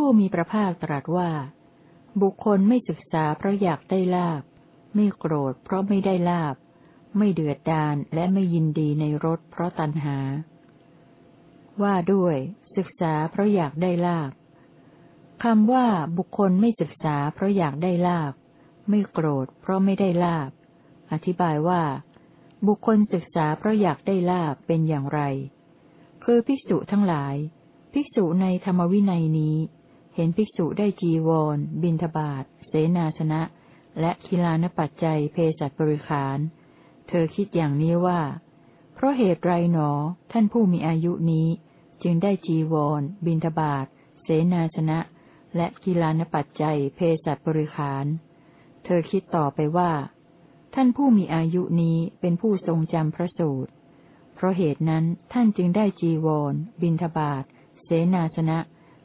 ผู้มีพระภาคตรัสว่า บุคคลไม่ศึกษาเพราะอยากได้ลาบ ไม่โกรธเพราะไม่ได้ลาบ ไม่เดือดดานและไม่ยินดีในรสเพราะตัณหา ว่าด้วย ศึกษาเพราะอยากได้ลาบคำว่าบุคคลไม่ศึกษาเพราะอยากได้ลาบ ไม่โกรธเพราะไม่ได้ลาบ อธิบายว่า บุคคลศึกษาเพราะอยากได้ลาบเป็นอย่างไร คือภิกษุทั้งหลาย ภิกษุในธรรมวินัยนี้ เห็นภิกษุได้จีวร บินทบาทเสนาสนะ และคิลานปัจจัยเพศัตบริขาร เธอคิดอย่างนี้ว่า เพราะเหตุไรหนอ ท่านผู้มีอายุนี้ จึงได้จีวร บินทบาทเสนาสนะ และกีฬานปัจจัยเพศัตบริขาร เธอคิดต่อไปว่า ท่านผู้มีอายุนี้เป็นผู้ทรงจำพระสูตร เพราะเหตุนั้นท่านจึงได้จีวร บินทบาทเสนาสนะ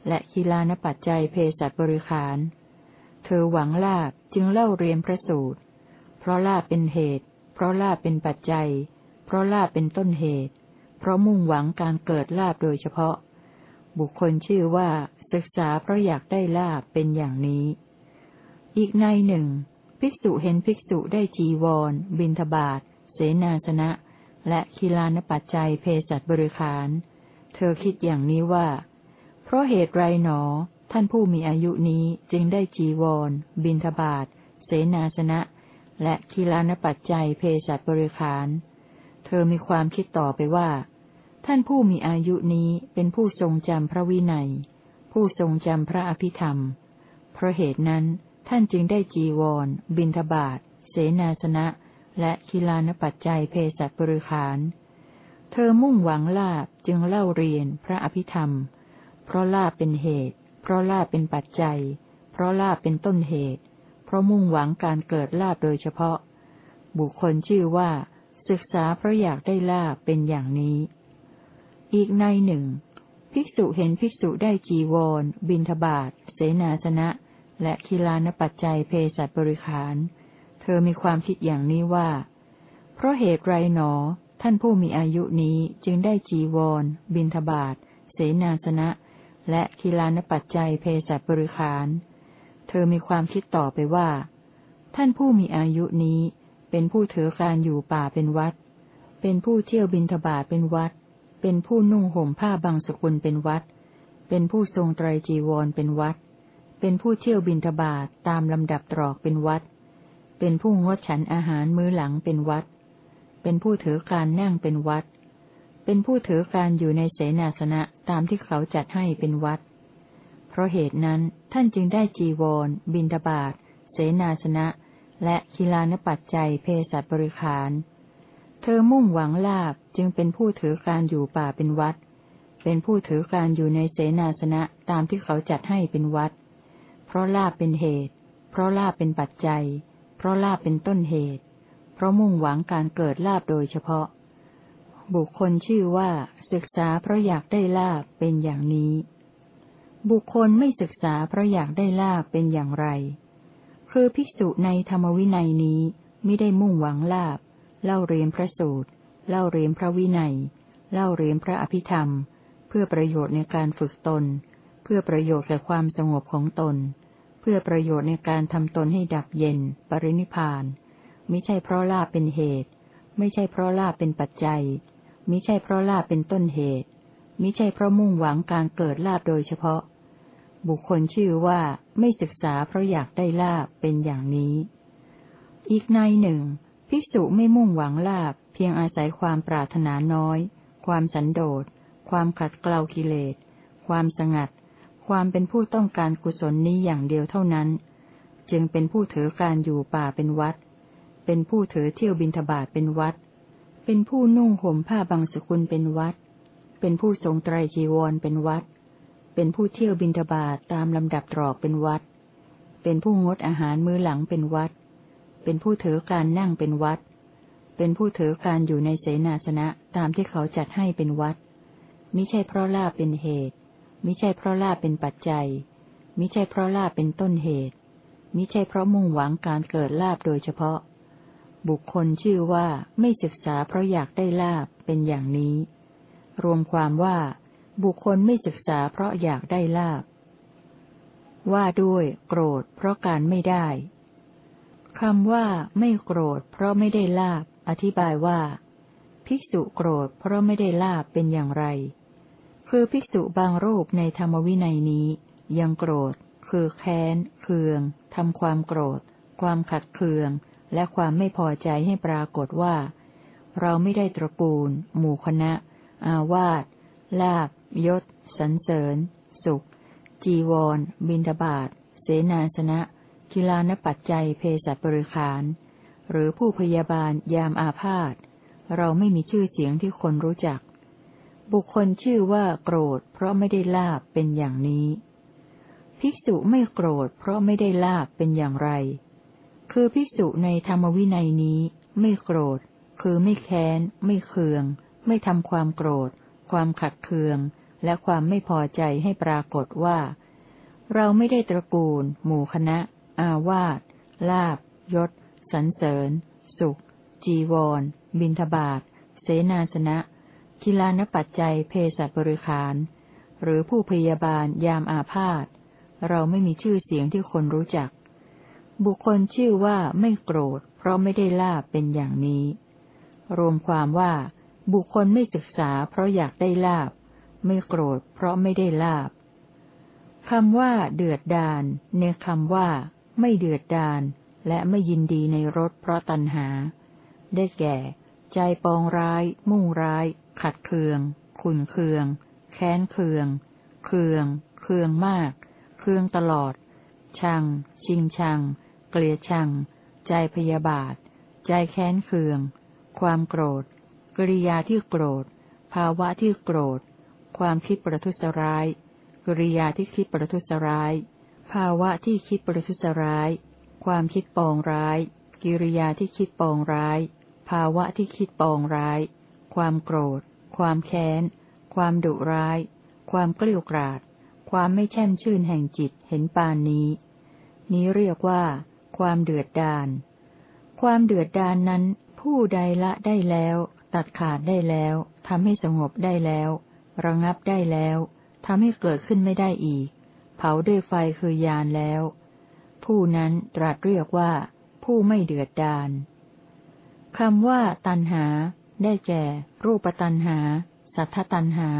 และกีฬานปัจจัยเพศัตบริขาร เธอหวังลาบจึงเล่าเรียนพระสูตร เพราะลาบเป็นเหตุ เพราะลาบเป็นปัจจัย เพราะลาบเป็นต้นเหตุ เพราะมุ่งหวังการเกิดลาบโดยเฉพาะ บุคคลชื่อว่าศึกษาเพราะอยากได้ลาบเป็นอย่างนี้ อีกในหนึ่ง ภิกษุเห็นภิกษุได้จีวร บินทบาทเสนาสนะ และคีลานปัจจัยเพศัตบริขาร เธอคิดอย่างนี้ว่า ราะเหตุไรหนอ ท่านผู้มีอายุนี้จึงได้จีวร บินทบาทเสนาสนะ และคีลานปัจจัยเพศัตบริขาร เธอมีความคิดต่อไปว่า ท่านผู้มีอายุนี้เป็นผู้ทรงจำพระวินัย ผู้ทรงจำพระอภิธรรม เพราะเหตุนั้นท่านจึงได้จีวร บินทบาทเสนาสนะ และคิลานปัจจัยเพศัตบริขาร เธอมุ่งหวังลาบจึงเล่าเรียนพระอภิธรรมเราะลาบเป็นเหตุ เพราะลาบเป็นปัจจัย เพราะลาบเป็นต้นเหตุ เพราะมุ่งหวังการเกิดลาบโดยเฉพาะ บุคคลชื่อว่า ศึกษาเพราะอยากได้ลาบเป็นอย่างนี้ อีกในหนึ่ง ภิกษุเห็นภิกษุได้จีวร บินทบาทเสนาสนะ และคีลานปัจจัยเพศัตบริขาร เธอมีความคิดอย่างนี้ว่า เพราะเหตุไรหนอ ท่านผู้มีอายุนี้จึงได้จีวร บินทบาทเสนาสนะ และคีลานปัจจัยเพศบริขาร เธอมีความคิดต่อไปว่า ท่านผู้มีอายุนี้ เป็นผู้ถือการอยู่ป่าเป็นวัด เป็นผู้เที่ยวบินทบาทเป็นวัด เป็นผู้นุ่งห่มผ้าบางสกุลเป็นวัด เป็นผู้ทรงไตรจีวรเป็นวัด เป็นผู้เที่ยวบินทบาทตามลำดับตรอกเป็นวัด เป็นผู้งดฉันอาหารมื้อหลังเป็นวัด เป็นผู้ถือการนั่งเป็นวัด เป็นผู้ถือการอยู่ในเสนาสนะตามที่เขาจัดให้เป็นวัด เพราะเหตุนั้นท่านจึงได้จีวร บินทบาทเสนาสนะ และคิลานปัจจัยเพศบริขาร เธอมุ่งหวังลาบจึงเป็นผู้ถือการอยู่ป่าเป็นวัด เป็นผู้ถือการอยู่ในเสนาสนะตามที่เขาจัดให้เป็นวัด เพราะลาบเป็นเหตุ เพราะลาบเป็นปัจจัย เพราะลาบเป็นต้นเหตุ เพราะมุ่งหวังการเกิดลาบโดยเฉพาะ บุคคลชื่อว่า ศึกษาเพราะอยากได้ลาบเป็นอย่างนี้ บุคคลไม่ศึกษาเพราะอยากได้ลาบเป็นอย่างไร คือภิกษุในธรรมวินัยนี้ไม่ได้มุ่งหวังลาบ เล่าเรียนพระสูตร เล่าเรียนพระวินัย เล่าเรียนพระอภิธรรม เพื่อประโยชน์ในการฝึกตน เพื่อประโยชน์แก่ความสงบของตน เพื่อประโยชน์ในการทำตนให้ดับเย็น ปรินิพาน ไม่ใช่เพราะลาบเป็นเหตุ ไม่ใช่เพราะลาบเป็นปัจจัย มิใช่เพราะลาบเป็นต้นเหตุ มิใช่เพราะมุ่งหวังการเกิดลาบโดยเฉพาะ บุคคลชื่อว่าไม่ศึกษาเพราะอยากได้ลาบเป็นอย่างนี้ อีกในหนึ่ง ภิกษุไม่มุ่งหวังลาบ เพียงอาศัยความปรารถนาน้อย ความสันโดษ ความขัดเกลากิเลส ความสงัด ความเป็นผู้ต้องการกุศลนี้อย่างเดียวเท่านั้น จึงเป็นผู้ถือการอยู่ป่าเป็นวัด เป็นผู้ถือเที่ยวบินทบาทเป็นวัด เป็นผู้นุ่งห่มผ้าบางสกุลเป็นวัด เป็นผู้ทรงไตรจีวรเป็นวัด เป็นผู้เที่ยวบินทบาทตามลำดับตรอกเป็นวัด เป็นผู้งดอาหารมื้อหลังเป็นวัด เป็นผู้ถือการนั่งเป็นวัด เป็นผู้ถือการอยู่ในเสนาสนะตามที่เขาจัดให้เป็นวัด มิใช่เพราะลาบเป็นเหตุ มิใช่เพราะลาบเป็นปัจจัย มิใช่เพราะลาบเป็นต้นเหตุ มิใช่เพราะมุ่งหวังการเกิดลาบโดยเฉพาะ บุคคลชื่อว่าไม่ศึกษาเพราะอยากได้ลาบเป็นอย่างนี้ รวมความว่า บุคคลไม่ศึกษาเพราะอยากได้ลาบ ว่าด้วย โกรธ เพราะการไม่ได้คำว่าไม่โกรธ เพราะไม่ได้ลาบ อธิบายว่า ภิกษุโกรธ เพราะไม่ได้ลาบเป็นอย่างไร คือภิกษุบางรูปในธรรมวินัยนี้ ยังโกรธ คือแค้น เคืองทำความโกรธ ความขัดเคือง และความไม่พอใจให้ปรากฏว่า เราไม่ได้ตระกูล หมู่คณะ อาวาสลาบยศสันเสริญ สุข จีวร บินทบาทเสนาสนะกิลานปัจจัยเพศบริขาร หรือผู้พยาบาลยามอาพาธเราไม่มีชื่อเสียงที่คนรู้จัก บุคคลชื่อว่าโกรธ เพราะไม่ได้ลาบเป็นอย่างนี้ ภิกษุไม่โกรธ เพราะไม่ได้ลาบเป็นอย่างไร คือภิกษุในธรรมวินัยนี้ ไม่โกรธ คือไม่แค้น ไม่เคือง ไม่ทำความโกรธ ความขัดเคือง และความไม่พอใจให้ปรากฏว่า เราไม่ได้ตระกูล หมู่คณะ อาวาสลาบยศสันเสริญ สุข จีวร บินทบาทเสนาสนะกิลานปัจจัยเพศบริขาร หรือผู้พยาบาลยามอาพาธเราไม่มีชื่อเสียงที่คนรู้จัก บุคคลชื่อว่าไม่โกรธ เพราะไม่ได้ลาบเป็นอย่างนี้ รวมความว่า บุคคลไม่ศึกษา เพราะอยากได้ลาบ ไม่โกรธ เพราะไม่ได้ลาบคำว่า เดือดดานในคำว่า ไม่เดือดดาลและไม่ยินดีในรสเพราะตัณหา ได้แก่ ใจปองร้าย มุ่งร้าย ขัดเคือง ขุนเคือง แค้นเคือง เคือง เคืองมาก เคืองตลอด ชัง ชิงชัง เกลียดชัง ใจพยาบาท ใจแค้นเคือง ความโกรธ กริยาที่โกรธ ภาวะที่โกรธ ความคิดประทุษร้าย กริยาที่คิดประทุษร้าย ภาวะที่คิดประทุษร้าย ความคิดปองร้าย กิริยาที่คิดปองร้าย ภาวะที่คิดปองร้าย ความโกรธ ความแค้น ความดุร้าย ความเกลียวกราด ความไม่แช่มชื่นแห่งจิตเห็นปานนี้ นี้เรียกว่า ความเดือดดาน ความเดือดดานนั้น ผู้ใดละได้แล้ว ตัดขาดได้แล้วทำให้สงบได้แล้ว ระงับได้แล้วทำให้เกิดขึ้นไม่ได้อีก เผาด้วยไฟคือยานแล้ว ผู้นั้นตรัสเรียกว่า ผู้ไม่เดือดดาลคำว่า ตันหา ได้แก่ รูปตันหา สัทธตันหา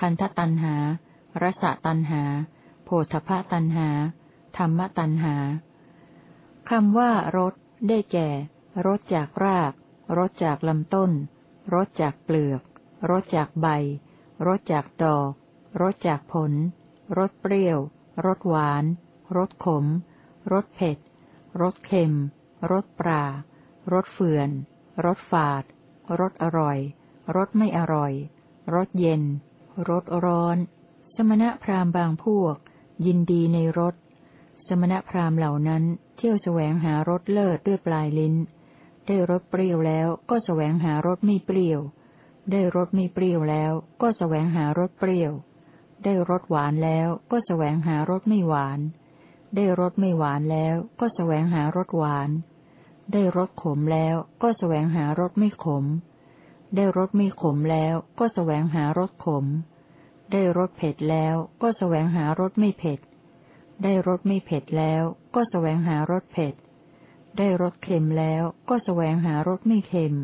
คันธตันหารสตันหา โพธพตันหา ธรรมตันหา คำว่ารสได้แก่รสจากรากรสจากลำต้นรสจากเปลือกรสจากใบรสจากดอกรสจากผลรสเปรี้ยวรสหวานรสขมรสเผ็ดรสเค็มรสปลารสเฟื่อนรสฝาดรสอร่อยรสไม่อร่อยรสเย็นรสร้อน สมณะพราหมณ์บางพวก ยินดีในรสส มณพราหมณ์เหล่านั้น เที่ยวแสวงหารสเลิศด้วยปลายลิ้น ได้รสเปรี้ยวแล้วก็แสวงหารสไม่เปรี้ยว ได้รสไม่เปรี้ยวแล้วก็แสวงหารสเปรี้ยว ได้รสหวานแล้วก็แสวงหารสไม่หวาน ได้รสไม่หวานแล้วก็แสวงหารสหวาน ได้รสขมแล้วก็แสวงหารสไม่ขม ได้รสไม่ขมแล้วก็แสวงหารสขม ได้รสเผ็ดแล้วก็แสวงหารสไม่เผ็ด ได้รสไม่เผ็ดแล้วก็แสวงหารสเผ็ด ได้รสเค็มแล้วก็แสวงหารสไม่เค็ม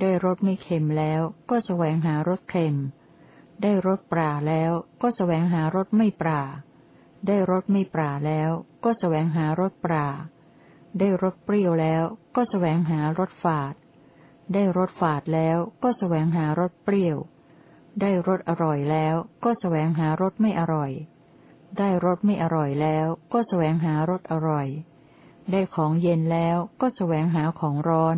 ได้รสไม่เค็มแล้วก็แสวงหารสเค็ม ได้รสปราแล้วก็แสวงหารสไม่ปรา ได้รสไม่ปราแล้วก็แสวงหารสปรา ได้รสเปรี้ยวแล้วก็แสวงหารสฝาด ได้รสฝาดแล้วก็แสวงหารสเปรี้ยว ได้รสอร่อยแล้วก็แสวงหารสไม่อร่อย ได้รสไม่อร่อยแล้วก็แสวงหารสอร่อย ได้ของเย็นแล้วก็แสวงหาของร้อน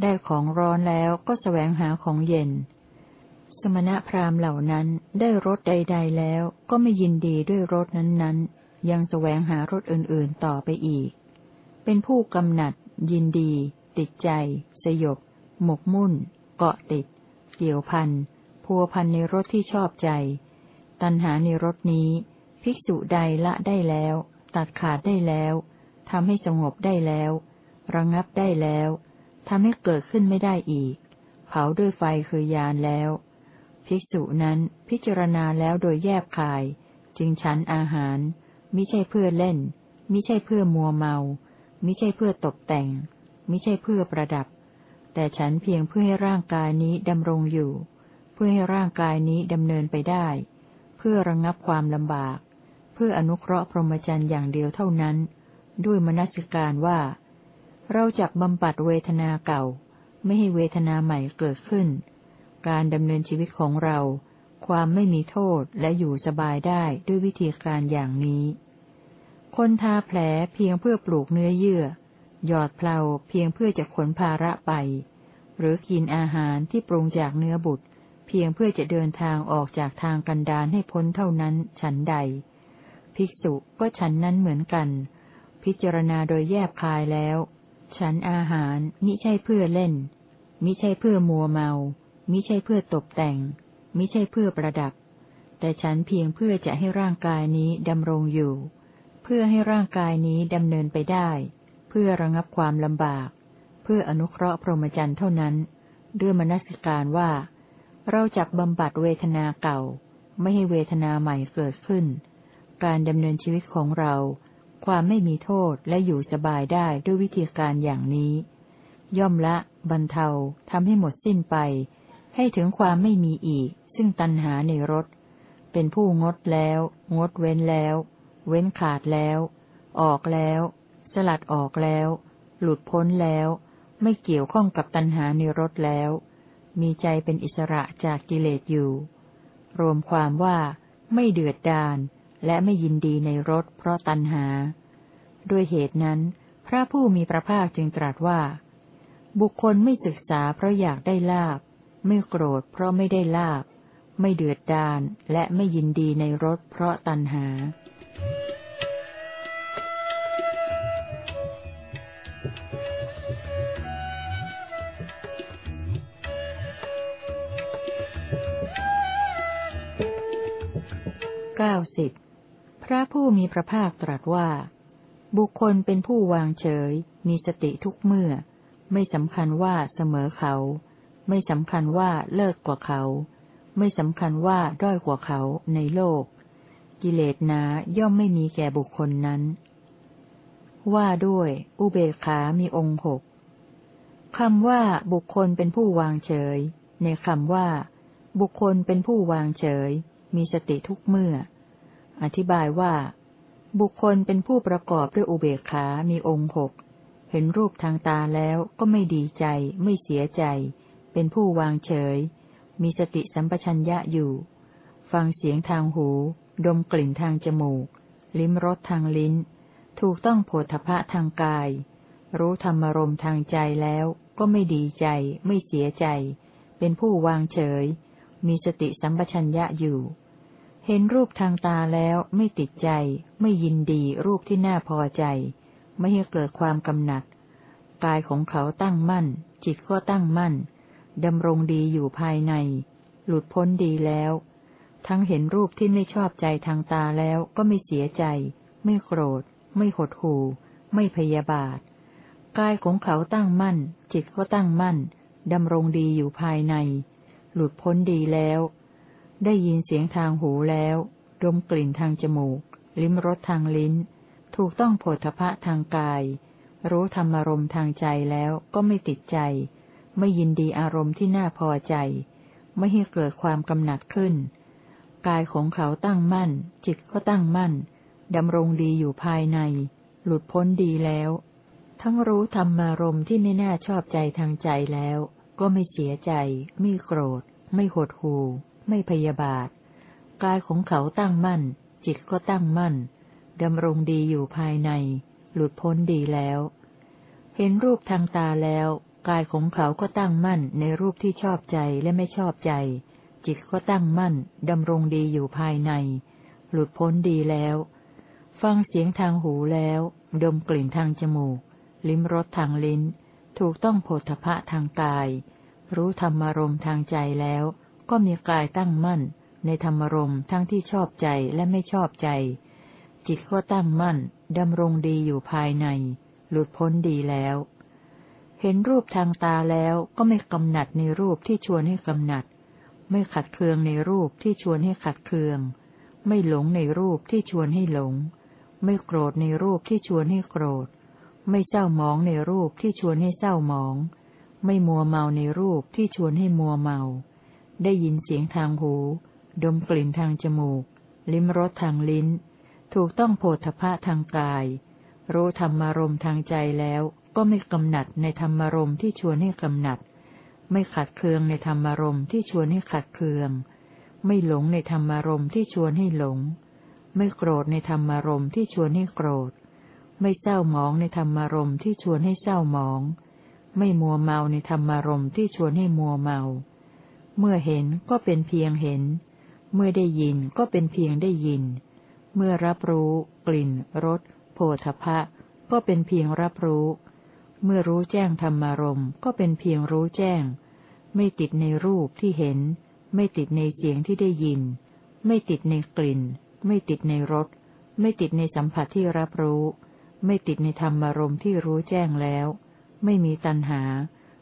ได้ของร้อนแล้วก็แสวงหาของเย็น สมณพราหมณ์เหล่านั้นได้รสใด ๆ แล้วก็ไม่ยินดีด้วยรสนั้นๆ ยังแสวงหารสอื่นๆต่อไปอีก เป็นผู้กำหนัด ยินดี ติดใจ สยบ หมกมุ่น เกาะติด เกี่ยวพันพัวพันในรสที่ชอบใจ ตัณหาในรสนี้ ภิกษุใดละได้แล้ว ตัดขาดได้แล้วทำให้สงบได้แล้ว ระงับได้แล้วทำให้เกิดขึ้นไม่ได้อีก เผาด้วยไฟคือยานแล้ว ภิกษุนั้นพิจารณาแล้วโดยแยบคาย จึงฉันอาหารมิใช่เพื่อเล่นมิใช่เพื่อมัวเมามิใช่เพื่อตกแต่งมิใช่เพื่อประดับ แต่ฉันเพียงเพื่อให้ร่างกายนี้ดำรงอยู่ เพื่อให้ร่างกายนี้ดำเนินไปได้ เพื่อระงงับความลำบาก เพื่ออนุเคราะห์พรหมจรรย์อย่างเดียวเท่านั้น ด้วยมนสิการว่า เราจักบำบัดเวทนาเก่า ไม่ให้เวทนาใหม่เกิดขึ้น การดำเนินชีวิตของเรา ความไม่มีโทษและอยู่สบายได้ด้วยวิธีการอย่างนี้ คนทาแผลเพียงเพื่อปลูกเนื้อเยื่อ หยอดเพลาเพียงเพื่อจะขนภาระไป หรือกินอาหารที่ปรุงจากเนื้อบุตร เพียงเพื่อจะเดินทางออกจากทางกันดานให้พ้นเท่านั้นฉันใด ภิกษุก็ฉันนั้นเหมือนกัน พิจารณาโดยแยบคายแล้ว ฉันอาหารมิใช่เพื่อเล่น มิใช่เพื่อมัวเมา มิใช่เพื่อตกแต่ง มิใช่เพื่อประดับ แต่ฉันเพียงเพื่อจะให้ร่างกายนี้ดำรงอยู่ เพื่อให้ร่างกายนี้ดำเนินไปได้ เพื่อระงับความลำบาก เพื่ออนุเคราะห์พรหมจรรย์เท่านั้น ด้วยมนสิการว่า เราจักบำบัดเวทนาเก่า ไม่ให้เวทนาใหม่เกิดขึ้น การดำเนินชีวิตของเรา ความไม่มีโทษและอยู่สบายได้ด้วยวิธีการอย่างนี้ ย่อมละ บรรเทาทำให้หมดสิ้นไป ให้ถึงความไม่มีอีก ซึ่งตัณหาในรสเป็นผู้งดแล้ว งดเว้นแล้ว เว้นขาดแล้ว ออกแล้ว สลัดออกแล้ว หลุดพ้นแล้ว ไม่เกี่ยวข้องกับตัณหาในรสแล้ว มีใจเป็นอิสระจากกิเลสอยู่ รวมความว่าไม่เดือดดาน และไม่ยินดีในรสเพราะตัณหา ด้วยเหตุนั้น พระผู้มีพระภาคจึงตรัสว่า บุคคลไม่ศึกษาเพราะอยากได้ลาบ ไม่โกรธเพราะไม่ได้ลาบ ไม่เดือดดาลและไม่ยินดีในรสเพราะตัณหาเก้าสิบ พระผู้มีพระภาคตรัสว่า บุคคลเป็นผู้วางเฉย มีสติทุกเมื่อ ไม่สำคัญว่าเสมอเขา ไม่สำคัญว่าเลิกกว่าเขา ไม่สำคัญว่าด้อยกว่าเขาในโลก กิเลสนาย่อมไม่มีแก่บุคคลนั้น ว่าด้วย อุเบกขามีองค์หกคำว่าบุคคลเป็นผู้วางเฉย ในคำว่า บุคคลเป็นผู้วางเฉย มีสติทุกเมื่อ อธิบายว่า บุคคลเป็นผู้ประกอบด้วยอุเบกขา มีองค์หก เห็นรูปทางตาแล้วก็ไม่ดีใจ ไม่เสียใจ เป็นผู้วางเฉย มีสติสัมปชัญญะอยู่ ฟังเสียงทางหู ดมกลิ่นทางจมูก ลิ้มรสทางลิ้น ถูกต้องโผฏฐะทางกาย รู้ธรรมรมทางใจแล้วก็ไม่ดีใจ ไม่เสียใจ เป็นผู้วางเฉย มีสติสัมปชัญญะอยู่ เห็นรูปทางตาแล้วไม่ติดใจ ไม่ยินดีรูปที่น่าพอใจ ไม่ให้เกิดความกำหนัด กายของเขาตั้งมั่น จิตก็ตั้งมั่นดำรงดีอยู่ภายใน หลุดพ้นดีแล้ว ทั้งเห็นรูปที่ไม่ชอบใจทางตาแล้วก็ไม่เสียใจ ไม่โกรธ ไม่หดหู่ ไม่พยาบาท กายของเขาตั้งมั่น จิตก็ตั้งมั่นดำรงดีอยู่ภายใน หลุดพ้นดีแล้ว ได้ยินเสียงทางหูแล้ว ดมกลิ่นทางจมูก ลิ้มรสทางลิ้น ถูกต้องโผฏฐะทางกาย รู้ธรรมารมทางใจแล้วก็ไม่ติดใจ ไม่ยินดีอารมณ์ที่น่าพอใจ ไม่ให้เกิดความกำหนัดขึ้น กายของเขาตั้งมั่น จิตก็ตั้งมั่นดำรงดีอยู่ภายใน หลุดพ้นดีแล้ว ทั้งรู้ธรรมารมณ์ที่ไม่น่าชอบใจทางใจแล้ว ก็ไม่เสียใจ ไม่โกรธ ไม่หดหู่ ไม่พยาบาท กายของเขาตั้งมั่น จิตก็ตั้งมั่นดำรงดีอยู่ภายใน หลุดพ้นดีแล้ว เห็นรูปทางตาแล้ว กายของเขาก็ตั้งมั่นในรูปที่ชอบใจและไม่ชอบใจ จิตก็ตั้งมั่นดำรงดีอยู่ภายใน หลุดพ้นดีแล้ว ฟังเสียงทางหูแล้ว ดมกลิ่นทางจมูก ลิ้มรสทางลิ้น ถูกต้องโผฏฐะทางกาย รู้ธรรมารมทางใจแล้ว ก็มีกายตั้งมั่น ในธรรมรมทั้งที่ชอบใจและไม่ชอบใจ จิตก็ตั้งมั่นดำรงดีอยู่ภายใน หลุดพ้นดีแล้ว เห็นรูปทางตาแล้วก็ไม่กำหนัดในรูปที่ชวนให้กำหนัด ไม่ขัดเคืองในรูปที่ชวนให้ขัดเคือง ไม่หลงในรูปที่ชวนให้หลง ไม่โกรธในรูปที่ชวนให้โกรธ ไม่เศร้ามองในรูปที่ชวนให้เศร้ามอง ไม่มัวเมาในรูปที่ชวนให้มัวเมา ได้ยินเสียงทางหู ดมกลิ่นทางจมูก ลิ้มรสทางลิ้น ถูกต้องโผฏฐะทางกาย รู้ธรรมารมทางใจแล้วก็ไม่กำหนัดในธรรมารมที่ชวนให้กำหนัด ไม่ขัดเคืองในธรรมารมที่ชวนให้ขัดเคือง ไม่หลงในธรรมารมที่ชวนให้หลง ไม่โกรธในธรรมารมที่ชวนให้โกรธ ไม่เศร้าหมองในธรรมารมที่ชวนให้เศร้าหมอง ไม่มัวเมาในธรรมารมที่ชวนให้มัวเมา เมื่อเห็นก็เป็นเพียงเห็น เมื่อได้ยินก็เป็นเพียงได้ยิน เมื่อรับรู้ กลิ่นรสโผฏฐะก็เป็นเพียงรับรู้ เมื่อรู้แจ้งธรรมารมก็เป็นเพียงรู้แจ้ง ไม่ติดในรูปที่เห็น ไม่ติดในเสียงที่ได้ยิน ไม่ติดในกลิ่น ไม่ติดในรสไม่ติดในสัมผัสที่รับรู้ ไม่ติดในธรรมารมที่รู้แจ้งแล้ว ไม่มีตัณหา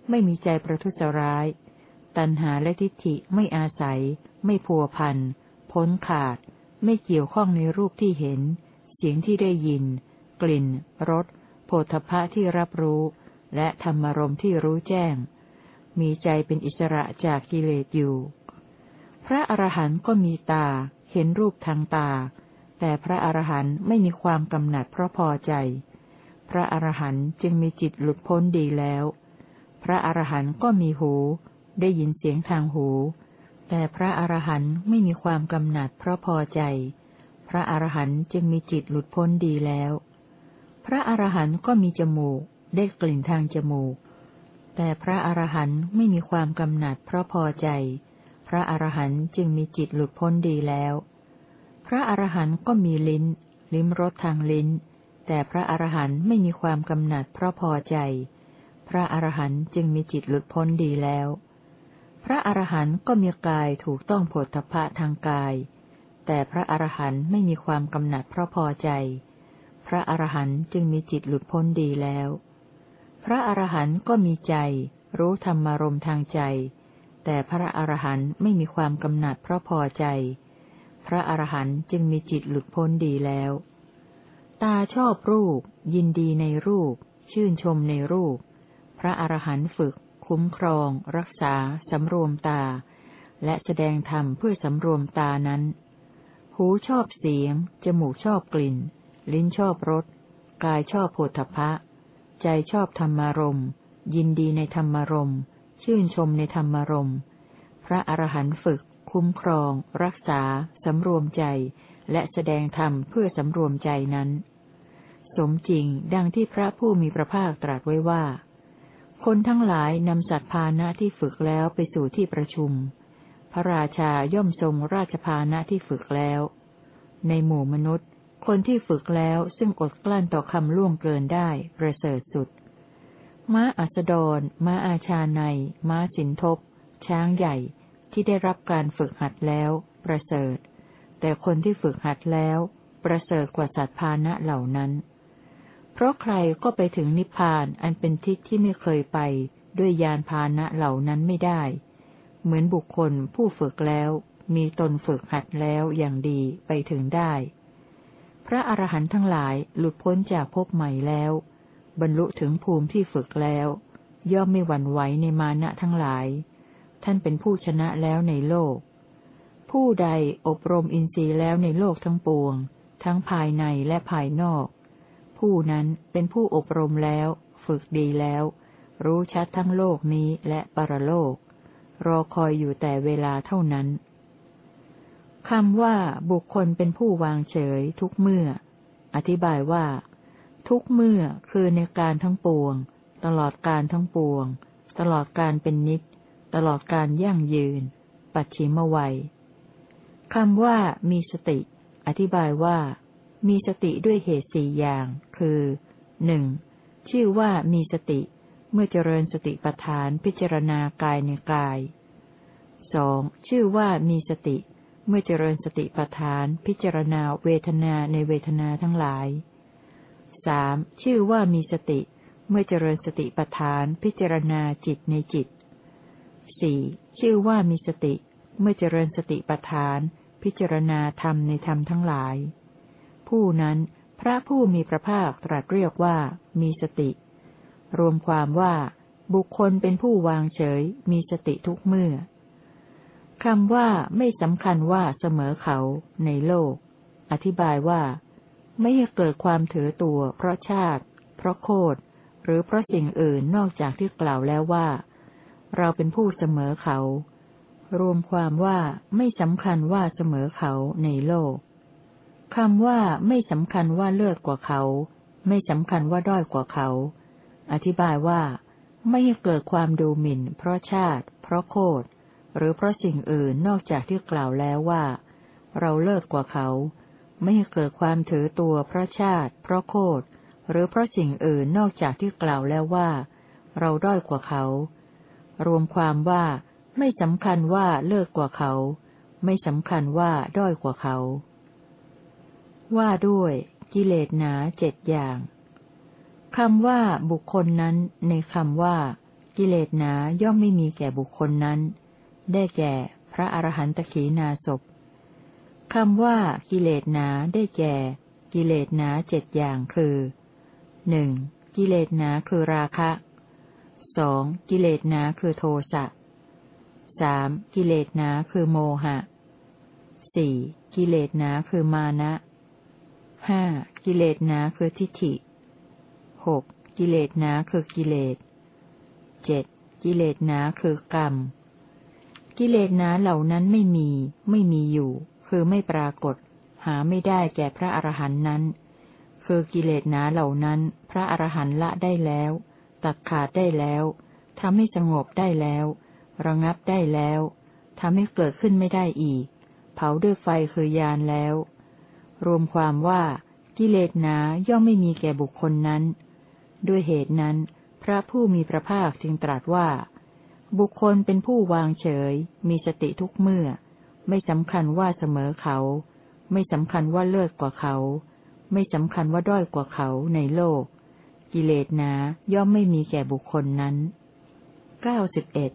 ไม่มีใจประทุษร้าย ตัณหาและทิฏฐิไม่อาศัย ไม่พัวพันพ้นขาด ไม่เกี่ยวข้องในรูปที่เห็น เสียงที่ได้ยิน กลิ่นรสผฏฐะที่รับรู้ และธรรมรมที่รู้แจ้ง มีใจเป็นอิสระจากกิเลสอยู่ พระอรหันต์ก็มีตา เห็นรูปทางตา แต่พระอรหันต์ไม่มีความกำหนัดเพราะพอใจ พระอรหันต์จึงมีจิตหลุดพ้นดีแล้ว พระอรหันต์ก็มีหู ได้ยินเสียงทางหู แต่พระอรหันต์ไม่มีความกำหนัดเพราะพอใจ พระอรหันต์จึงมีจิตหลุดพ้นดีแล้ว พระอรหันต์ก็มีจมูก ได้กลิ่นทางจมูก แต่พระอรหันต์ไม่มีความกำหนัดเพราะพอใจ พระอรหันต์จึงมีจิตหลุดพ้นดีแล้ว พระอรหันต์ก็มีลิ้น ลิ้มรสทางลิ้น แต่พระอรหันต์ไม่มีความกำหนัดเพราะพอใจ พระอรหันต์จึงมีจิตหลุดพ้นดีแล้ว พระอรหันต์ก็มีกายถูกต้องผลทพะทางกาย แต่พระอรหันต์ไม่มีความกำหนัดเพราะพอใจ พระอรหันต์จึงมีจิตหลุดพ้นดีแล้ว พระอรหันต์ก็มีใจ รู้ธรรมารมทางใจ แต่พระอรหันต์ไม่มีความกำหนัดเพราะพอใจ พระอรหันต์จึงมีจิตหลุดพ้นดีแล้ว ตาชอบรูป ยินดีในรูป ชื่นชมในรูป พระอรหันต์ฝึก คุ้มครอง รักษา สำรวมตา และแสดงธรรมเพื่อสำรวมตานั้น หูชอบเสียง จมูกชอบกลิ่น ลิ้นชอบรส กายชอบโผฏฐะใจชอบธรรมารมยินดีในธรรมารมชื่นชมในธรรมารมพระอรหันต์ฝึก คุ้มครอง รักษา สำรวมใจ และแสดงธรรมเพื่อสำรวมใจนั้น สมจริงดังที่พระผู้มีพระภาคตรัสไว้ว่า คนทั้งหลายนำสัตว์พานะที่ฝึกแล้วไปสู่ที่ประชุม พระราชาย่อมทรงราชพานะที่ฝึกแล้ว ในหมู่มนุษย์ คนที่ฝึกแล้วซึ่งอดกลั้นต่อคำล่วงเกินได้ประเสริฐสุด ม้าอัสดร ม้าอาชาในม้าสินทบ ช้างใหญ่ที่ได้รับการฝึกหัดแล้ว ประเสริฐ แต่คนที่ฝึกหัดแล้ว ประเสริฐกว่าสัตว์พานะเหล่านั้น เพราะใครก็ไปถึงนิพพานอันเป็นทิศที่ไม่เคยไป ด้วยยานพานะเหล่านั้นไม่ได้ เหมือนบุคคลผู้ฝึกแล้ว มีตนฝึกหัดแล้วอย่างดีไปถึงได้ พระอรหันต์ทั้งหลายหลุดพ้นจากภพใหม่แล้ว บรรลุถึงภูมิที่ฝึกแล้ว ย่อมไม่หวั่นไหวในมานะทั้งหลาย ท่านเป็นผู้ชนะแล้วในโลก ผู้ใดอบรมอินทรีย์แล้วในโลกทั้งปวง ทั้งภายในและภายนอก ผู้นั้นเป็นผู้อบรมแล้ว ฝึกดีแล้ว รู้ชัดทั้งโลกนี้และปรโลก รอคอยอยู่แต่เวลาเท่านั้นคำว่าบุคคลเป็นผู้วางเฉยทุกเมื่อ อธิบายว่า ทุกเมื่อคือในการทั้งปวง ตลอดการทั้งปวง ตลอดการเป็นนิจ ตลอดการยั่งยืน ปัจฉิมวัยคำว่ามีสติ อธิบายว่า มีสติด้วยเหตุสี่อย่าง คือหนึ่งชื่อว่ามีสติ เมื่อเจริญสติปัฏฐานพิจารณากายในกายสองชื่อว่ามีสติ เมื่อเจริญสติปัฏฐานพิจารณาเวทนาในเวทนาทั้งหลายสามชื่อว่ามีสติ เมื่อเจริญสติปัฏฐานพิจารณาจิตในจิตสี่ชื่อว่ามีสติ เมื่อเจริญสติปัฏฐาน พิจารณาธรรมในธรรมทั้งหลาย ผู้นั้น พระผู้มีพระภาคตรัสเรียกว่า มีสติ รวมความว่า บุคคลเป็นผู้วางเฉย มีสติทุกเมื่อคำว่าไม่สำคัญว่าเสมอเขาในโลก อธิบายว่า ไม่ให้เกิดความถือตัว เพราะชาติ เพราะโคดหรือเพราะสิ่งอื่นนอกจากที่กล่าวแล้วว่า เราเป็นผู้เสมอเขา รวมความว่าไม่สำคัญว่าเสมอเขาในโลก คำว่าไม่สำคัญว่าเลิศกว่าเขา ไม่สำคัญว่าด้อยกว่าเขา อธิบายว่า ไม่ให้เกิดความดูหมิ่น เพราะชาติ เพราะโคดหรือเพราะสิ่งอื่นนอกจากที่กล่าวแล้วว่า เราเลิศกว่าเขา ไม่ให้เกิดความถือตัวเพราะชาติ เพราะโคดหรือเพราะสิ่งอื่นนอกจากที่กล่าวแล้วว่า เราด้อยกว่าเขา รวมความว่าไม่สำคัญว่าเลิศกว่าเขา ไม่สำคัญว่าด้อยกว่าเขา ว่าด้วยกิเลสหนาเจ็ดอย่างคำว่าบุคคลนั้น ในคำว่า กิเลสหนาย่อมไม่มีแก่บุคคลนั้น ได้แก่พระอรหันตขีนาศพคำว่ากิเลสหนาได้แก่ กิเลสหนาเจ็ดอย่างคือหนึ่งกิเลสหนาคือราคะสองกิเลสหนาคือโทสะสามกิเลสหนาคือโมหะสี่กิเลสหนาคือมานะ ห้ากิเลสหนาคือทิฏฐิหกกิเลสหนาคือกิเลสเจ็ดกิเลสหนาคือกรรม กิเลสนาเหล่านั้นไม่มี ไม่มีอยู่ คือไม่ปรากฏ หาไม่ได้แก่พระอรหันต์นั้น คือกิเลสนาเหล่านั้น พระอรหันต์ละได้แล้ว ตัดขาดได้แล้วทำให้สงบได้แล้ว ระงับได้แล้วทำให้เกิดขึ้นไม่ได้อีก เผาด้วยไฟคือยานแล้ว รวมความว่า กิเลสนาย่อมไม่มีแก่บุคคลนั้น ด้วยเหตุนั้น พระผู้มีพระภาคจึงตรัสว่า บุคคลเป็นผู้วางเฉย มีสติทุกเมื่อ ไม่สำคัญว่าเสมอเขา ไม่สำคัญว่าเลิศกว่าเขา ไม่สำคัญว่าด้อยกว่าเขาในโลก กิเลสนาย่อมไม่มีแก่บุคคลนั้นเก้าสิบเอ็ด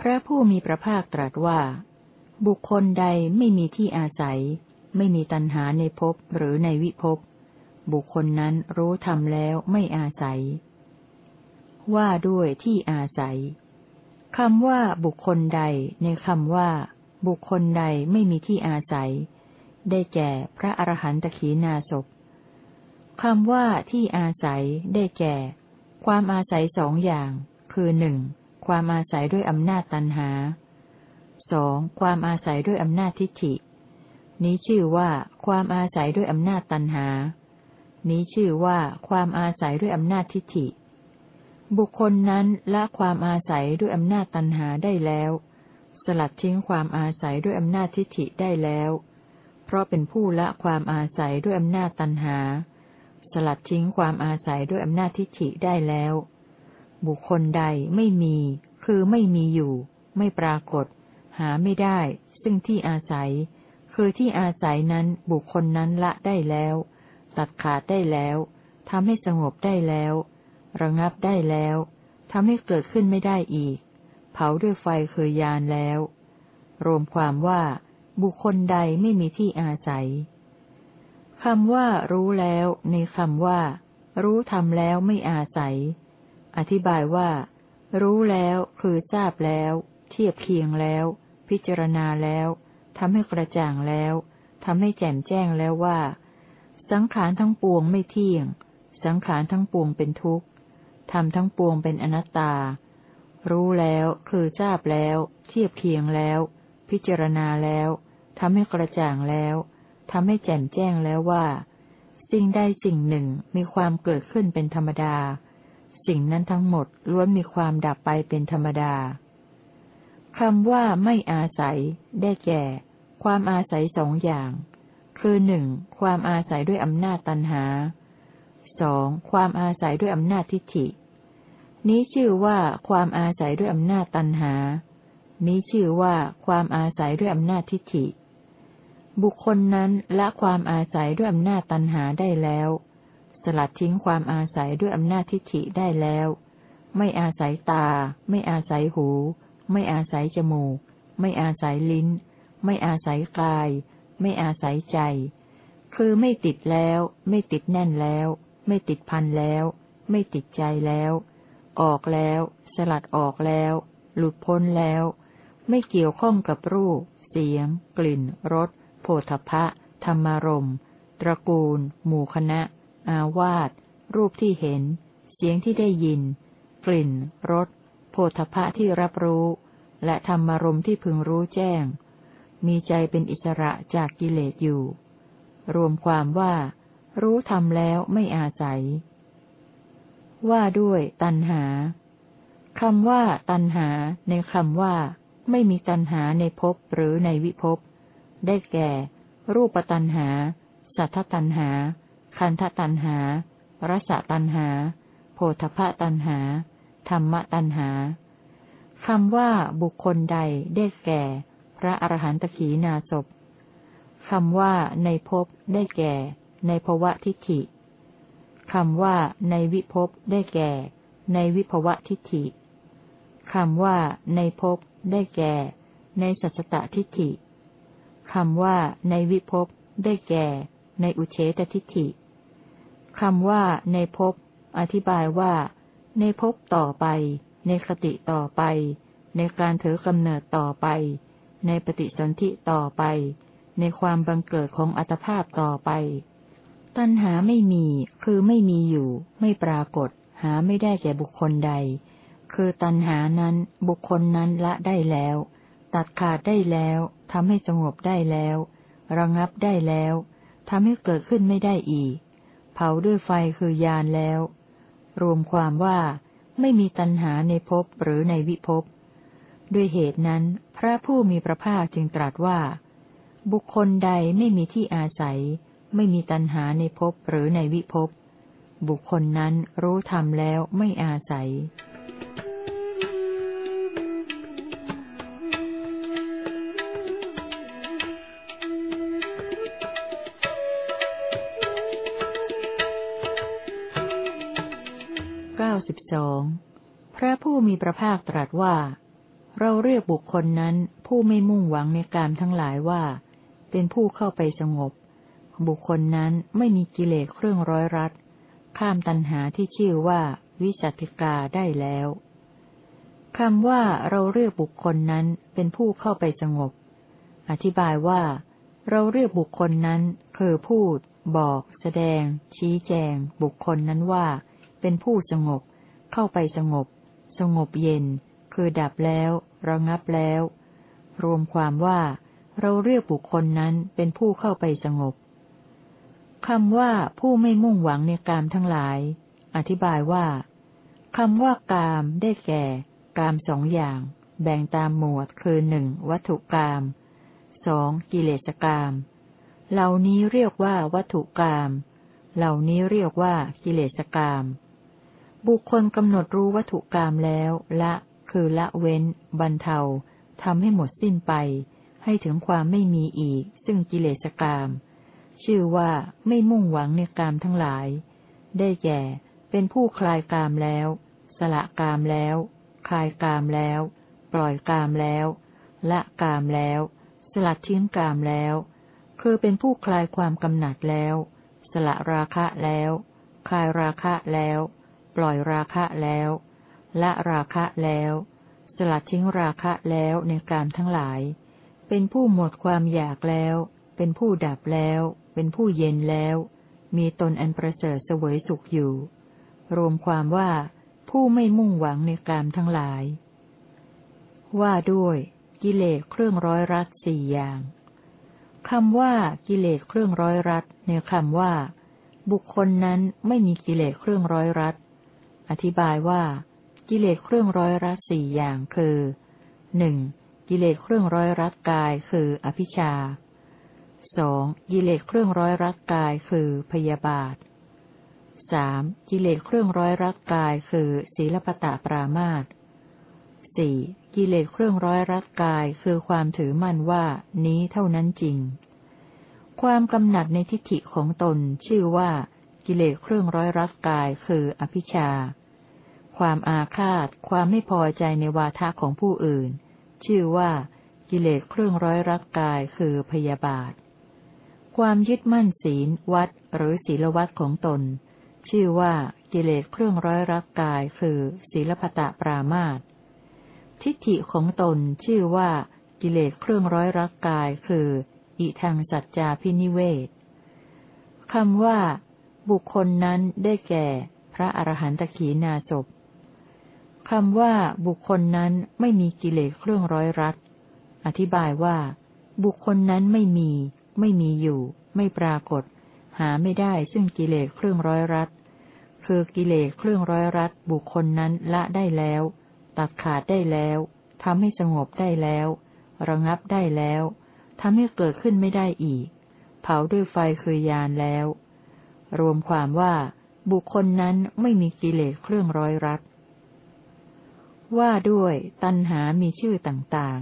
พระผู้มีพระภาคตรัสว่า บุคคลใดไม่มีที่อาศัย ไม่มีตัณหาในภพหรือในวิภพ บุคคลนั้นรู้ธรรมแล้วไม่อาศัย ว่าด้วยที่อาศัยคำว่าบุคคลใดในคำว่า บุคคลใดไม่มีที่อาศัย ได้แก่พระอรหันตขีนาศพคำว่าที่อาศัยได้แก่ ความอาศัยสองอย่าง คือหนึ่งความอาศัยด้วยอำนาจตันหาสองความอาศัยด้วยอำนาจทิฏฐิ นี้ชื่อว่าความอาศัยด้วยอำนาจตันหา นี้ชื่อว่าความอาศัยด้วยอำนาจทิฏฐิ บุคคลนั้นละความอาศัยด้วยอำนาจตันหาได้แล้ว สลัดทิ้งความอาศัยด้วยอำนาจทิฏฐิได้แล้ว เพราะเป็นผู้ละความอาศัยด้วยอำนาจตันหา สลัดทิ้งความอาศัยด้วยอำนาจทิฏฐิได้แล้ว บุคคลใดไม่มี คือไม่มีอยู่ ไม่ปรากฏ หาไม่ได้ ซึ่งที่อาศัย คือที่อาศัยนั้นบุคคลนั้นละได้แล้ว ตัดขาดได้แล้วทำให้สงบได้แล้ว ระงับได้แล้วทำให้เกิดขึ้นไม่ได้อีก เผาด้วยไฟเคยยานแล้ว รวมความว่าบุคคลใดไม่มีที่อาศัยคำว่ารู้แล้วในคำว่า รู้ทำแล้วไม่อาศัย อธิบายว่า รู้แล้วคือทราบแล้ว เทียบเคียงแล้ว พิจารณาแล้ว ทำให้กระจ่างแล้วทำให้แจ่มแจ้งแล้วว่า สังขารทั้งปวงไม่เที่ยง สังขารทั้งปวงเป็นทุกข์ทำทั้งปวงเป็นอนัตตา รู้แล้วคือทราบแล้ว เทียบเคียงแล้ว พิจารณาแล้วทำให้กระจ่างแล้วทำให้แจ่มแจ้งแล้วว่า สิ่งใดสิ่งหนึ่งมีความเกิดขึ้นเป็นธรรมดา สิ่งนั้นทั้งหมดล้วนมีความดับไปเป็นธรรมดาคำว่าไม่อาศัย ได้แก่ ความอาศัยสองอย่าง คือหนึ่งความอาศัยด้วยอำนาจตันหาสองความอาศัยด้วยอำนาจทิฏฐิ นี้ชื่อว่าความอาศัยด้วยอำนาจตันหา นี้ชื่อว่าความอาศัยด้วยอำนาจทิฏฐิ บุคคลนั้นละความอาศัยด้วยอำนาจตันหาได้แล้ว สลัดทิ้งความอาศัยด้วยอำนาจทิฏฐิได้แล้ว ไม่อาศัยตา ไม่อาศัยหู ไม่อาศัยจมูก ไม่อาศัยลิ้น ไม่อาศัยกาย ไม่อาศัยใจ คือไม่ติดแล้ว ไม่ติดแน่นแล้ว ไม่ติดพันแล้ว ไม่ติดใจแล้ว ออกแล้ว สลัดออกแล้ว หลุดพ้นแล้ว ไม่เกี่ยวข้องกับรูป เสียง กลิ่นรสโผฏฐะธรรมารมตระกูล หมู่คณะ อาวาสรูปที่เห็น เสียงที่ได้ยิน กลิ่นรสโผฏฐะที่รับรู้ และธรรมารมที่พึงรู้แจ้ง มีใจเป็นอิสระจากกิเลสอยู่ รวมความว่า รู้ทำแล้วไม่อาศัย ว่าด้วย ตัณหาคำว่า ตัณหา ในคำว่า ไม่มีตัณหาในภพหรือในวิภพได้แก่ รูปตัณหา สัทธตัณหา คันธตัณหา รสตัณหา โพธพตัณหา ธรรมตัณหาคำว่าบุคคลใดได้แก่ พระอรหันตขีนาศพคำว่าในภพได้แก่ ในภวะทิฏฐิคำว่าในวิภพได้แก่ ในวิภวะทิฏฐิคำว่าในภพได้แก่ ในสัสตทิฏฐิคำว่าในวิภพได้แก่ ในอุเฉตทิฏฐิคำว่าในภพอธิบายว่า ในภพต่อไป ในคติต่อไป ในการถือกำเนิดต่อไป ในปฏิสนธิต่อไป ในความบังเกิดของอัตภาพต่อไป ตัณหาไม่มี คือไม่มีอยู่ ไม่ปรากฏ หาไม่ได้แก่บุคคลใด คือตัณหานั้นบุคคลนั้นละได้แล้ว ตัดขาดได้แล้วทำให้สงบได้แล้ว ระงับได้แล้วทำให้เกิดขึ้นไม่ได้อีก เผาด้วยไฟคือยานแล้ว รวมความว่าไม่มีตัณหาในภพหรือในวิภพด้วยเหตุนั้น พระผู้มีพระภาคจึงตรัสว่า บุคคลใดไม่มีที่อาศัย ไม่มีตัณหาในภพหรือในวิภพ บุคคลนั้นรู้ธรรมแล้วไม่อาศัยสิบสองพระผู้มีพระภาคตรัสว่า เราเรียกบุคคลนั้น ผู้ไม่มุ่งหวังในการทั้งหลายว่า เป็นผู้เข้าไปสงบ บุคคลนั้นไม่มีกิเลสเครื่องร้อยรัดข้ามตัณหาที่ชื่อว่าวิสัติกาได้แล้วคำว่าเราเรียกบุคคลนั้นเป็นผู้เข้าไปสงบ อธิบายว่า เราเรียกบุคคลนั้นคือพูด บอก แสดง ชี้แจง บุคคลนั้นว่า เป็นผู้สงบ เข้าไปสงบ สงบเย็น คือดับแล้ว ระงับแล้ว รวมความว่า เราเรียกบุคคลนั้นเป็นผู้เข้าไปสงบคำว่าผู้ไม่มุ่งหวังในกามทั้งหลาย อธิบายว่าคำว่ากามได้แก่ กามสองอย่าง แบ่งตามหมวดคือหนึ่งวัตถุกามสองกิเลสกาม เหล่านี้เรียกว่าวัตถุกาม เหล่านี้เรียกว่ากิเลสกาม บุคคลกำหนดรู้วัตถุกรรมแล้ว ละ คือละเว้น บรรเทาทำให้หมดสิ้นไป ให้ถึงความไม่มีอีก ซึ่งกิเลสกรรมชื่อว่าไม่มุ่งหวังในกรรมทั้งหลาย ได้แก่ เป็นผู้คลายกรรมแล้ว สละกรรมแล้ว คลายกรรมแล้ว ปล่อยกรรมแล้ว ละกรรมแล้ว สลัดทิ้งกรรมแล้ว คือเป็นผู้คลายความกำหนัดแล้ว สละราคะแล้ว คลายราคะแล้ว ปล่อยราคะแล้ว ละราคะแล้ว สลัดทิ้งราคะแล้วในการทั้งหลาย เป็นผู้หมดความอยากแล้ว เป็นผู้ดับแล้ว เป็นผู้เย็นแล้ว มีตนอันประเสริฐเสวยสุขอยู่ รวมความว่าผู้ไม่มุ่งหวังในกามทั้งหลาย ว่าด้วย กิเลสเครื่องร้อยรัดสี่อย่างคำว่ากิเลสเครื่องร้อยรัดในคำว่า บุคคลนั้นไม่มีกิเลสเครื่องร้อยรัดอธิบายว่า กิเลสเครื่องร้อยรัดสี่อย่างคือหนึ่งกิเลสเครื่องร้อยรัดกายคืออภิชาสองกิเลสเครื่องร้อยรัดกายคือพยาบาทสามกิเลสเครื่องร้อยรัดกายคือศีลปตะปรามาตสี่กิเลสเครื่องร้อยรัดกายคือความถือมั่นว่านี้เท่านั้นจริง ความกำหนัดในทิฏฐิของตนชื่อว่า กิเลสเครื่องร้อยรัดกายคืออภิชา ความอาฆาต ความไม่พอใจในวาทะของผู้อื่น ชื่อว่ากิเลสเครื่องร้อยรักกายคือพยาบาท ความยึดมั่นศีลวัดหรือศีลวัดของตน ชื่อว่ากิเลสเครื่องร้อยรักกายคือศีลพตะปรามาตทิฏฐิของตนชื่อว่ากิเลสเครื่องร้อยรักกายคือ อิทังสัจจาพินิเวศคำว่า บุคคลนั้นได้แก่ พระอรหันตขีนาศพ คำว่าบุคคลนั้นไม่มีกิเลสเครื่องร้อยรัด อธิบายว่า บุคคลนั้นไม่มี ไม่มีอยู่ ไม่ปรากฏ หาไม่ได้ซึ่งกิเลสเครื่องร้อยรัด คือกิเลสเครื่องร้อยรัด บุคคลนั้นละได้แล้ว ตัดขาดได้แล้วทำให้สงบได้แล้ว ระงับได้แล้วทำให้เกิดขึ้นไม่ได้อีก เผาด้วยไฟคือยานแล้ว รวมความว่า บุคคลนั้นไม่มีกิเลสเครื่องร้อยรัด ว่าด้วยตัณหามีชื่อต่าง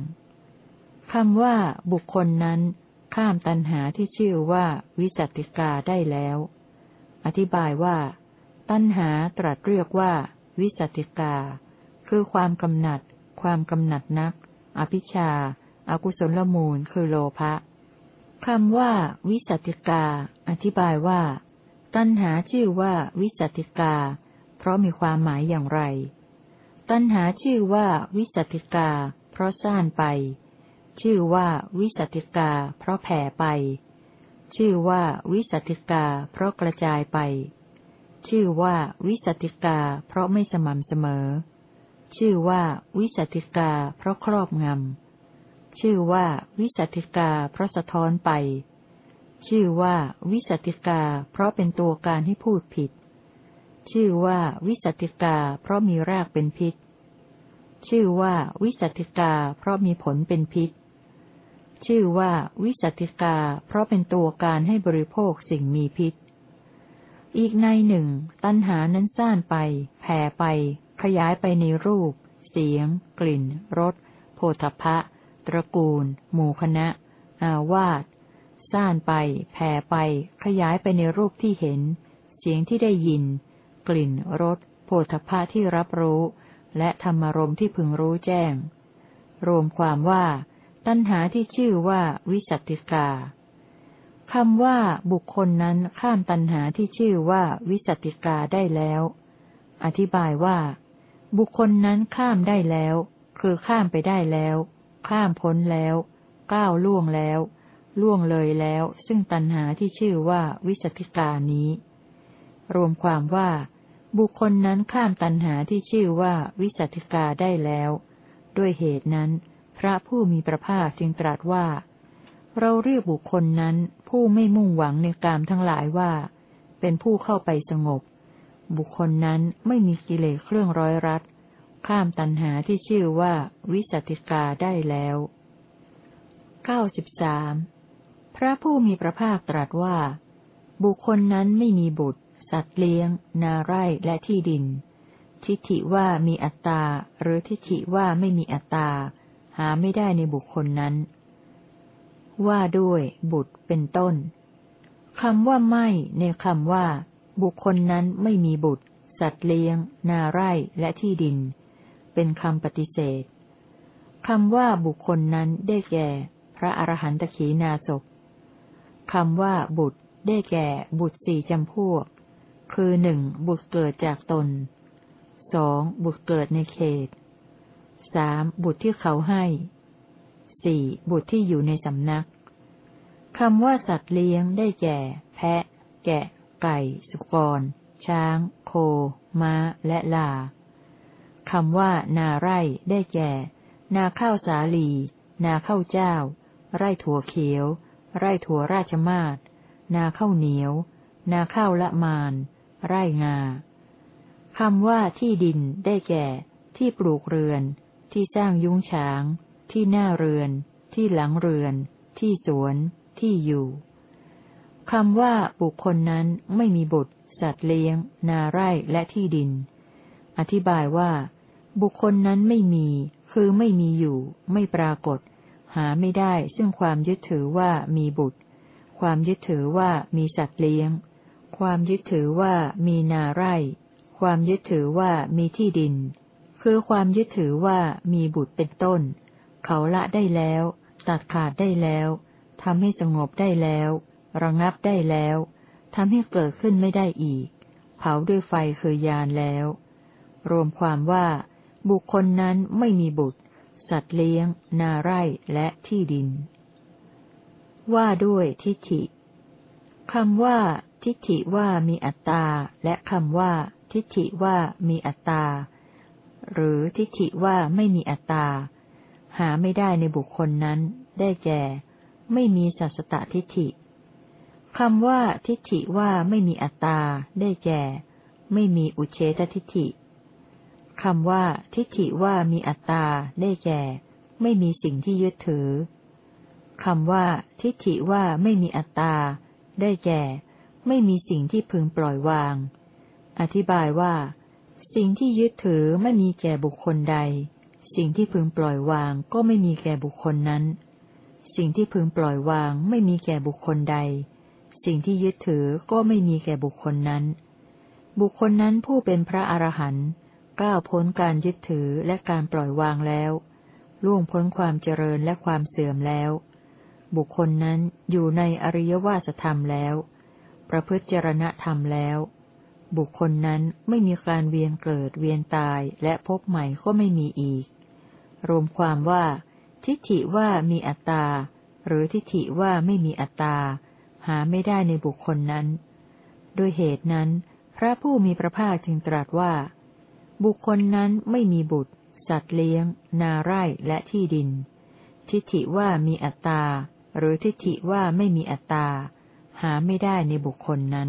ๆ คำว่าบุคคลนั้น ข้ามตัณหาที่ชื่อว่าวิจัติกาได้แล้ว อธิบายว่า ตัณหาตรัสเรียกว่า วิจัติกา คือความกำหนัด ความกำหนัดนัก อภิชาอากุศลมูลคือโลภะคำว่า วิจัติกา อธิบายว่า ตัณหาชื่อว่าวิจัติกา เพราะมีความหมายอย่างไร ตัณหาชื่อว่าวิสัตติกา เพราะซ่านไป ชื่อว่าวิสัตติกา เพราะแผ่ไป ชื่อว่าวิสัตติกา เพราะกระจายไป ชื่อว่าวิสัตติกา เพราะไม่สม่ำเสมอ ชื่อว่าวิสัตติกา เพราะครอบงำ ชื่อว่าวิสัตติกา เพราะสะท้อนไป ชื่อว่าวิสัตติกา เพราะเป็นตัวการให้พูดผิด ชื่อว่าวิสัตติกา เพราะมีรากเป็นพิษ ชื่อว่าวิสัตติกา เพราะมีผลเป็นพิษ ชื่อว่าวิสัตติกา เพราะเป็นตัวการให้บริโภคสิ่งมีพิษ อีกนัยหนึ่ง ตัณหานั้นซ่านไป แผ่ไป ขยายไปในรูป เสียง กลิ่น รส โผฏฐัพพะ ตระกูล หมู่คณะ อาวาสซ่านไป แผ่ไป ขยายไปในรูปที่เห็น เสียงที่ได้ยิน กลิ่น รสโผฏฐะที่รับรู้ และธรรมรมที่พึงรู้แจ้ง รวมความว่า ตัณหาที่ชื่อว่าวิสัตติกาคำว่าบุคคลนั้นข้ามตัณหาที่ชื่อว่าวิสัตติกาได้แล้ว อธิบายว่า บุคคลนั้นข้ามได้แล้ว คือข้ามไปได้แล้ว ข้ามพ้นแล้ว ก้าวล่วงแล้ว ล่วงเลยแล้ว ซึ่งตัณหาที่ชื่อว่าวิสัติกานี้ รวมความว่า บุคคลนั้นข้ามตัณหาที่ชื่อว่าวิสัติกาได้แล้ว ด้วยเหตุนั้น พระผู้มีพระภาคจึงตรัสว่า เราเรียกบุคคลนั้นผู้ไม่มุ่งหวังในกามทั้งหลายว่า เป็นผู้เข้าไปสงบ บุคคลนั้นไม่มีกิเลสเครื่องร้อยรัดข้ามตัณหาที่ชื่อว่าวิสัติกาได้แล้วเก้าสิบสามพระผู้มีพระภาคตรัสว่า บุคคลนั้นไม่มีบุตร สัตว์เลี้ยง นาไร่และที่ดิน ทิฏฐิว่ามีอัตตา หรือทิฏฐิว่าไม่มีอัตตา หาไม่ได้ในบุคคลนั้น ว่าด้วย บุตรเป็นต้นคำว่าไม่ในคำว่า บุคคลนั้นไม่มีบุตร สัตว์เลี้ยง นาไร่และที่ดิน เป็นคำปฏิเสธคำว่าบุคคลนั้นได้แก่ พระอรหันตขีนาศคำว่าบุตรได้แก่บุตรสี่จำพวก คือหนึ่งบุตรเกิดจากตนสองบุตรเกิดในเขตสามบุตรที่เขาให้สี่บุตรที่อยู่ในสำนักคำว่าสัตว์เลี้ยงได้แก่ แพะ แกะ ไก่ สุกร ช้าง โค ม้า และลาคำว่านาไร่ได้แก่ นาข้าวสาลี นาข้าวเจ้า ไร่ถั่วเขียว ไร่ถั่วราชมาศนาข้าวเหนียว นาข้าวละมาน ไร่งาคำว่าที่ดินได้แก่ ที่ปลูกเรือน ที่สร้างยุ้งฉาง ที่หน้าเรือน ที่หลังเรือน ที่สวน ที่อยู่คำว่าบุคคลนั้นไม่มีบุตร สัตว์เลี้ยง นาไร่และที่ดิน อธิบายว่า บุคคลนั้นไม่มี คือไม่มีอยู่ ไม่ปรากฏ หาไม่ได้ซึ่งความยึดถือว่ามีบุตร ความยึดถือว่ามีสัตว์เลี้ยง ความยึดถือว่ามีนาไร่ ความยึดถือว่ามีที่ดิน คือความยึดถือว่ามีบุตรเป็นต้น เขาละได้แล้ว ตัดขาดได้แล้วทำให้สงบได้แล้ว ระงับได้แล้วทำให้เกิดขึ้นไม่ได้อีก เผาด้วยไฟคือยานแล้ว รวมความว่า บุคคลนั้นไม่มีบุตร สัตว์เลี้ยง นาไร่และที่ดิน ว่าด้วยทิฏฐิคำว่า ทิฏฐิว่ามีอัตตา และคำว่า ทิฏฐิว่ามีอัตตา หรือทิฏฐิว่าไม่มีอัตตา หาไม่ได้ในบุคคลนั้น ได้แก่ ไม่มีสัสตตทิฏฐิคำว่าทิฏฐิว่าไม่มีอัตตา ได้แก่ ไม่มีอุเฉตทิฏฐิคำว่า ทิฏฐิว่ามีอัตตา ได้แก่ ไม่มีสิ่งที่ยึดถือคำว่า ทิฏฐิว่าไม่มีอัตตา ได้แก่ ไม่มีสิ่งที่พึงปล่อยวาง อธิบายว่า สิ่งที่ยึดถือไม่มีแก่บุคคลใด สิ่งที่พึงปล่อยวางก็ไม่มีแก่บุคคลนั้น สิ่งที่พึงปล่อยวางไม่มีแก่บุคคลใด สิ่งที่ยึดถือก็ไม่มีแก่บุคคลนั้น บุคคลนั้นผู้เป็นพระอรหันต์ก้าวพ้นการยึดถือและการปล่อยวางแล้วล่วงพ้นความเจริญและความเสื่อมแล้ว บุคคลนั้นอยู่ในอริยวาสธรรมแล้ว ประพฤติจรณธรรมแล้ว บุคคลนั้นไม่มีการเวียนเกิดเวียนตายและพบใหม่ก็ไม่มีอีก รวมความว่า ทิฏฐิว่ามีอัตตา หรือทิฏฐิว่าไม่มีอัตตา หาไม่ได้ในบุคคลนั้นด้วยเหตุนั้น พระผู้มีพระภาคจึงตรัสว่า บุคคลนั้นไม่มีบุตร สัตว์เลี้ยง นาไร่และที่ดิน ทิฏฐิว่ามีอัตตา หรือทิฏฐิว่าไม่มีอัตตา หาไม่ได้ในบุคคลนั้น